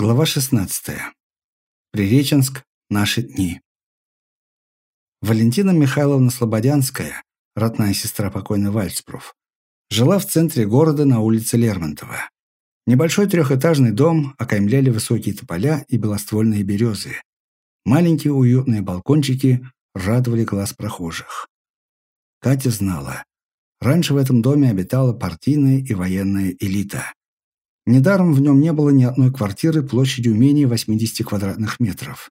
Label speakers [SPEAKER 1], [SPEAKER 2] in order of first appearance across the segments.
[SPEAKER 1] Глава 16. Приреченск. Наши дни. Валентина Михайловна Слободянская, родная сестра покойной Вальцпруф, жила в центре города на улице Лермонтова. Небольшой трехэтажный дом окаймляли высокие тополя и белоствольные березы. Маленькие уютные балкончики радовали глаз прохожих. Катя знала, раньше в этом доме обитала партийная и военная элита. Недаром в нем не было ни одной квартиры площадью менее 80 квадратных метров.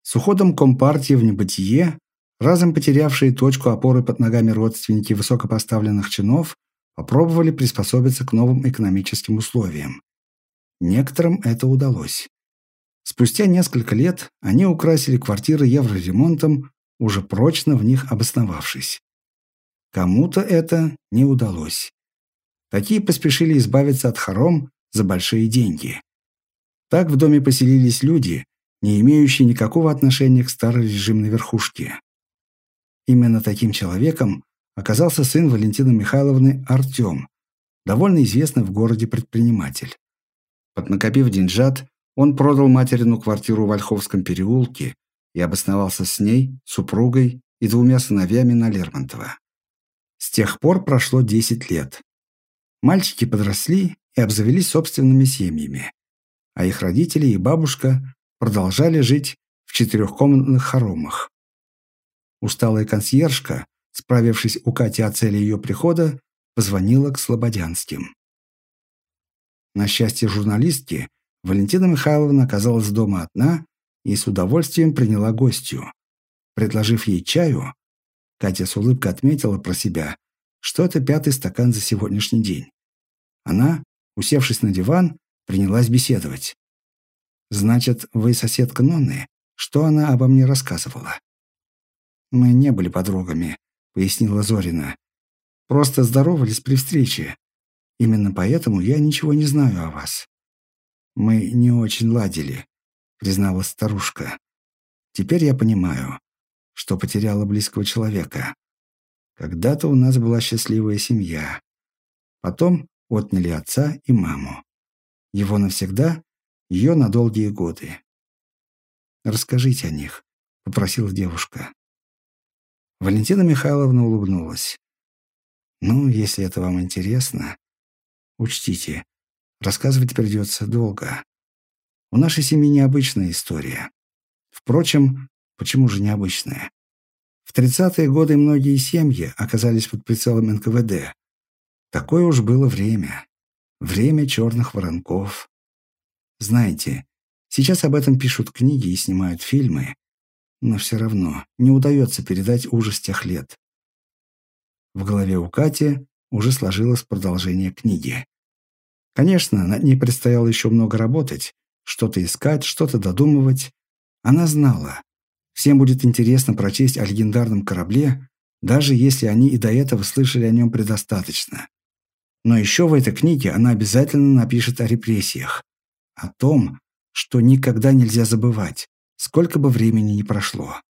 [SPEAKER 1] С уходом Компартии в небытие, разом потерявшие точку опоры под ногами родственники высокопоставленных чинов, попробовали приспособиться к новым экономическим условиям. Некоторым это удалось. Спустя несколько лет они украсили квартиры евроремонтом, уже прочно в них обосновавшись. Кому-то это не удалось. Такие поспешили избавиться от хором, за большие деньги. Так в доме поселились люди, не имеющие никакого отношения к старой режимной верхушке. Именно таким человеком оказался сын Валентины Михайловны Артем, довольно известный в городе предприниматель. Поднакопив деньжат, он продал материну квартиру в Ольховском переулке и обосновался с ней, супругой и двумя сыновьями на Лермонтова. С тех пор прошло 10 лет. Мальчики подросли и обзавелись собственными семьями, а их родители и бабушка продолжали жить в четырехкомнатных хоромах. Усталая консьержка, справившись у Кати о цели ее прихода, позвонила к Слободянским. На счастье журналистки, Валентина Михайловна оказалась дома одна и с удовольствием приняла гостью. Предложив ей чаю, Катя с улыбкой отметила про себя, что это пятый стакан за сегодняшний день. Она Усевшись на диван, принялась беседовать. «Значит, вы соседка Нонны? Что она обо мне рассказывала?» «Мы не были подругами», — пояснила Зорина. «Просто здоровались при встрече. Именно поэтому я ничего не знаю о вас». «Мы не очень ладили», — призналась старушка. «Теперь я понимаю, что потеряла близкого человека. Когда-то у нас была счастливая семья. Потом отняли отца и маму. Его навсегда, ее на долгие годы. «Расскажите о них», — попросила девушка. Валентина Михайловна улыбнулась. «Ну, если это вам интересно, учтите, рассказывать придется долго. У нашей семьи необычная история. Впрочем, почему же необычная? В 30-е годы многие семьи оказались под прицелом НКВД, Такое уж было время. Время черных воронков. Знаете, сейчас об этом пишут книги и снимают фильмы, но все равно не удается передать ужас тех лет. В голове у Кати уже сложилось продолжение книги. Конечно, над ней предстояло еще много работать, что-то искать, что-то додумывать. Она знала, всем будет интересно прочесть о легендарном корабле, даже если они и до этого слышали о нем предостаточно. Но еще в этой книге она обязательно напишет о репрессиях. О том, что никогда нельзя забывать, сколько бы времени ни прошло.